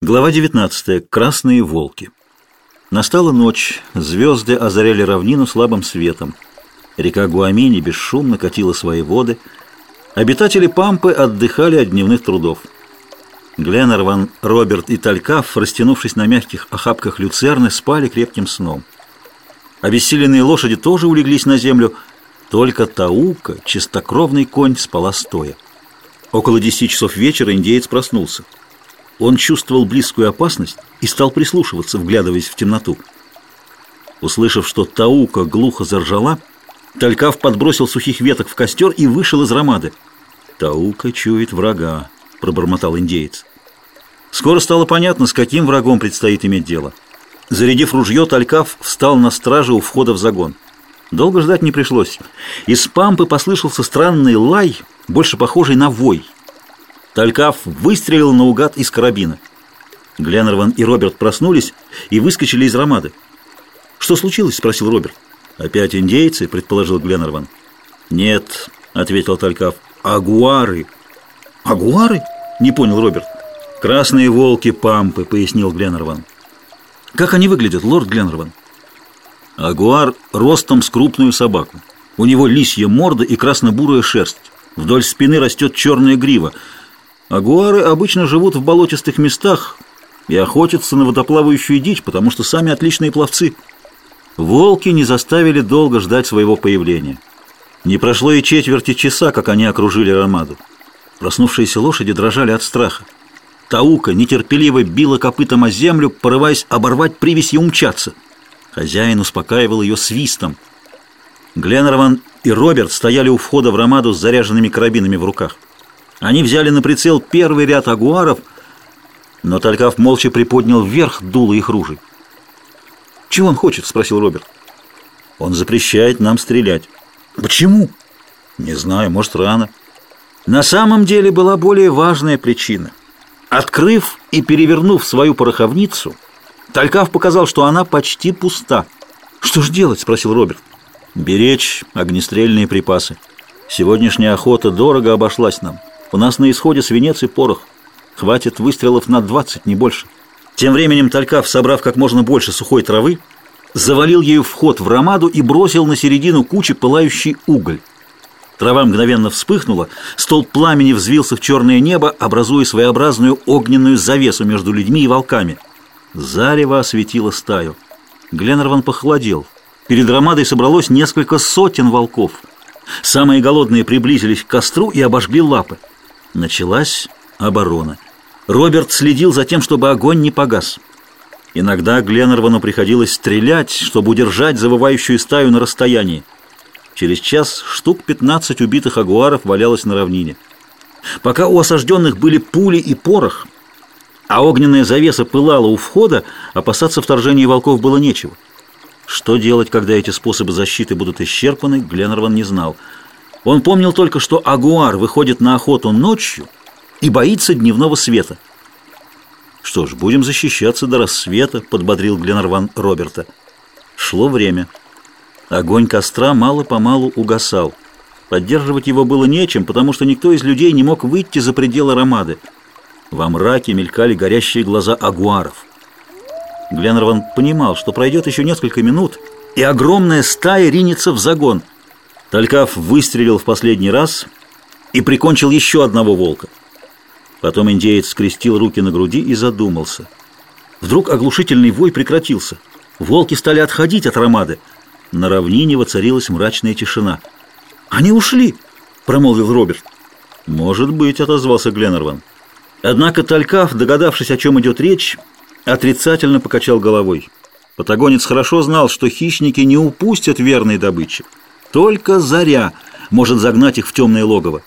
Глава 19. Красные волки. Настала ночь, звезды озаряли равнину слабым светом. Река Гуамини бесшумно катила свои воды. Обитатели Пампы отдыхали от дневных трудов. Гленнерван, Роберт и Талькаф, растянувшись на мягких охапках люцерны, спали крепким сном. Обессиленные лошади тоже улеглись на землю, только Таука, чистокровный конь, спала стоя. Около десяти часов вечера индеец проснулся. Он чувствовал близкую опасность и стал прислушиваться, вглядываясь в темноту. Услышав, что Таука глухо заржала, Талькав подбросил сухих веток в костер и вышел из ромады. «Таука чует врага», — пробормотал индеец. Скоро стало понятно, с каким врагом предстоит иметь дело. Зарядив ружье, Талькав встал на страже у входа в загон. Долго ждать не пришлось. Из пампы послышался странный лай, больше похожий на вой — Талькав выстрелил наугад из карабина. Гленнерван и Роберт проснулись и выскочили из ромады. «Что случилось?» – спросил Роберт. «Опять индейцы?» – предположил Гленнерван. «Нет», – ответил Талькав. «Агуары». «Агуары?» – не понял Роберт. «Красные волки Пампы», – пояснил Гленнерван. «Как они выглядят, лорд Гленнерван?» Агуар ростом с крупную собаку. У него лисья морда и красно-бурая шерсть. Вдоль спины растет черная грива – Агуары обычно живут в болотистых местах и охотятся на водоплавающую дичь, потому что сами отличные пловцы. Волки не заставили долго ждать своего появления. Не прошло и четверти часа, как они окружили Ромаду. Проснувшиеся лошади дрожали от страха. Таука нетерпеливо била копытом о землю, порываясь оборвать привязь и умчаться. Хозяин успокаивал ее свистом. Гленнерван и Роберт стояли у входа в Ромаду с заряженными карабинами в руках. Они взяли на прицел первый ряд агуаров, но Талькав молча приподнял вверх дуло их ружей. «Чего он хочет?» — спросил Роберт. «Он запрещает нам стрелять». «Почему?» «Не знаю, может, рано». На самом деле была более важная причина. Открыв и перевернув свою пороховницу, Талькав показал, что она почти пуста. «Что ж делать?» — спросил Роберт. «Беречь огнестрельные припасы. Сегодняшняя охота дорого обошлась нам. У нас на исходе свинец и порох. Хватит выстрелов на 20, не больше. Тем временем Талькав, собрав как можно больше сухой травы, завалил ею вход в ромаду и бросил на середину кучи пылающий уголь. Трава мгновенно вспыхнула, столб пламени взвился в черное небо, образуя своеобразную огненную завесу между людьми и волками. Зарево осветило стаю. Гленнерван похолодел. Перед ромадой собралось несколько сотен волков. Самые голодные приблизились к костру и обожгли лапы. Началась оборона. Роберт следил за тем, чтобы огонь не погас. Иногда Гленнервану приходилось стрелять, чтобы удержать завывающую стаю на расстоянии. Через час штук 15 убитых агуаров валялось на равнине. Пока у осажденных были пули и порох, а огненная завеса пылала у входа, опасаться вторжения волков было нечего. Что делать, когда эти способы защиты будут исчерпаны, Гленнерван не знал – он помнил только, что агуар выходит на охоту ночью и боится дневного света. «Что ж, будем защищаться до рассвета», — подбодрил Гленарван Роберта. Шло время. Огонь костра мало-помалу угасал. Поддерживать его было нечем, потому что никто из людей не мог выйти за пределы ромады. Во мраке мелькали горящие глаза агуаров. Гленнерван понимал, что пройдет еще несколько минут, и огромная стая ринется в загон — Талькав выстрелил в последний раз и прикончил еще одного волка. Потом индеец скрестил руки на груди и задумался. Вдруг оглушительный вой прекратился. Волки стали отходить от ромады. На равнине воцарилась мрачная тишина. «Они ушли!» — промолвил Роберт. «Может быть», — отозвался Гленнерван. Однако Талькав, догадавшись, о чем идет речь, отрицательно покачал головой. Патагонец хорошо знал, что хищники не упустят верной добычи. Только заря может загнать их в темное логово.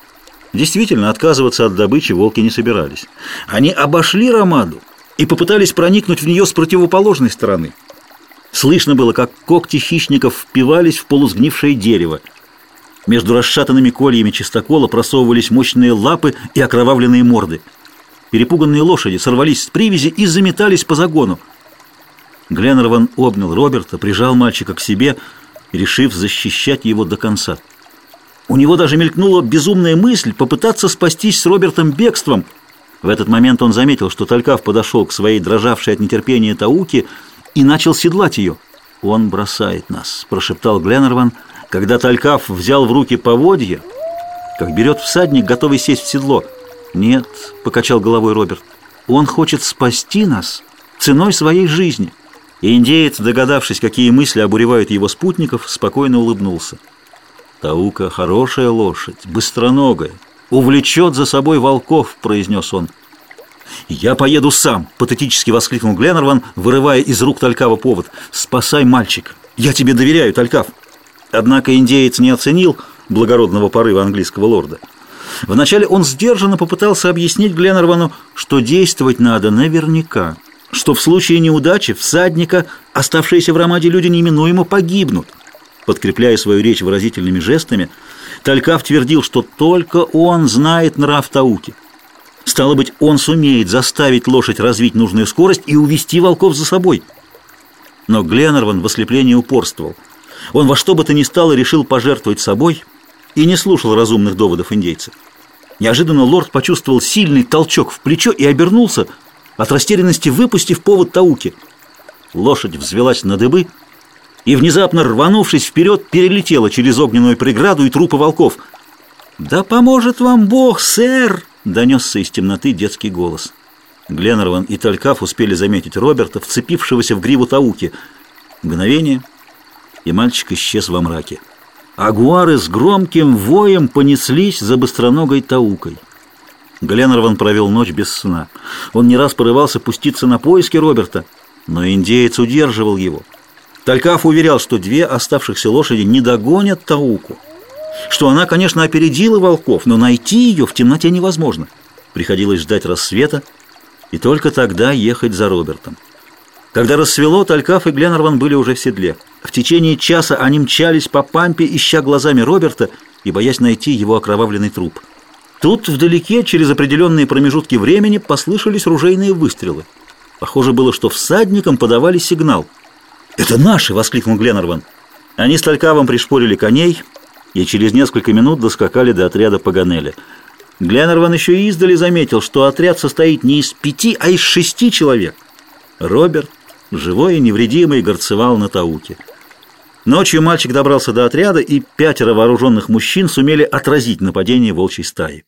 Действительно, отказываться от добычи волки не собирались. Они обошли Ромаду и попытались проникнуть в нее с противоположной стороны. Слышно было, как когти хищников впивались в полусгнившее дерево. Между расшатанными кольями чистокола просовывались мощные лапы и окровавленные морды. Перепуганные лошади сорвались с привязи и заметались по загону. Гленнерван обнял Роберта, прижал мальчика к себе – решив защищать его до конца. У него даже мелькнула безумная мысль попытаться спастись с Робертом бегством, В этот момент он заметил, что Талькав подошел к своей дрожавшей от нетерпения Тауке и начал седлать ее. «Он бросает нас», — прошептал Гленнерван, когда Талькав взял в руки поводья, как берет всадник, готовый сесть в седло. «Нет», — покачал головой Роберт, — «он хочет спасти нас ценой своей жизни». И индеец, догадавшись, какие мысли обуревают его спутников, спокойно улыбнулся. «Таука — хорошая лошадь, быстроногая, увлечет за собой волков», — произнес он. «Я поеду сам!» — патетически воскликнул Гленнерван, вырывая из рук Талькава повод. «Спасай мальчик! Я тебе доверяю, Талькав!» Однако индеец не оценил благородного порыва английского лорда. Вначале он сдержанно попытался объяснить Гленнервану, что действовать надо наверняка — что в случае неудачи всадника оставшиеся в Ромаде люди неминуемо погибнут. Подкрепляя свою речь выразительными жестами, Талькав твердил, что только он знает нрав Тауки. Стало быть, он сумеет заставить лошадь развить нужную скорость и увести волков за собой. Но Гленнерван в ослеплении упорствовал. Он во что бы то ни стало решил пожертвовать собой и не слушал разумных доводов индейца. Неожиданно лорд почувствовал сильный толчок в плечо и обернулся – от растерянности выпустив повод Тауки. Лошадь взвелась на дыбы и, внезапно рванувшись вперед, перелетела через огненную преграду и трупы волков. «Да поможет вам Бог, сэр!» — донесся из темноты детский голос. Гленнерван и Талькаф успели заметить Роберта, вцепившегося в гриву Тауки. Мгновение, и мальчик исчез во мраке. Агуары с громким воем понеслись за быстроногой Таукой. Гленнерван провел ночь без сна. Он не раз порывался пуститься на поиски Роберта, но индеец удерживал его. Талькаф уверял, что две оставшихся лошади не догонят Тауку, что она, конечно, опередила волков, но найти ее в темноте невозможно. Приходилось ждать рассвета и только тогда ехать за Робертом. Когда рассвело, Талькаф и Гленнерван были уже в седле. В течение часа они мчались по пампе, ища глазами Роберта и боясь найти его окровавленный труп. Тут вдалеке, через определенные промежутки времени, послышались ружейные выстрелы. Похоже было, что всадникам подавали сигнал. «Это наши!» — воскликнул Гленнерван. Они с Талькавом пришпорили коней и через несколько минут доскакали до отряда Паганеля. Гленнерван еще издали заметил, что отряд состоит не из пяти, а из шести человек. Роберт, живой и невредимый, горцевал на Тауке. Ночью мальчик добрался до отряда, и пятеро вооруженных мужчин сумели отразить нападение волчьей стаи.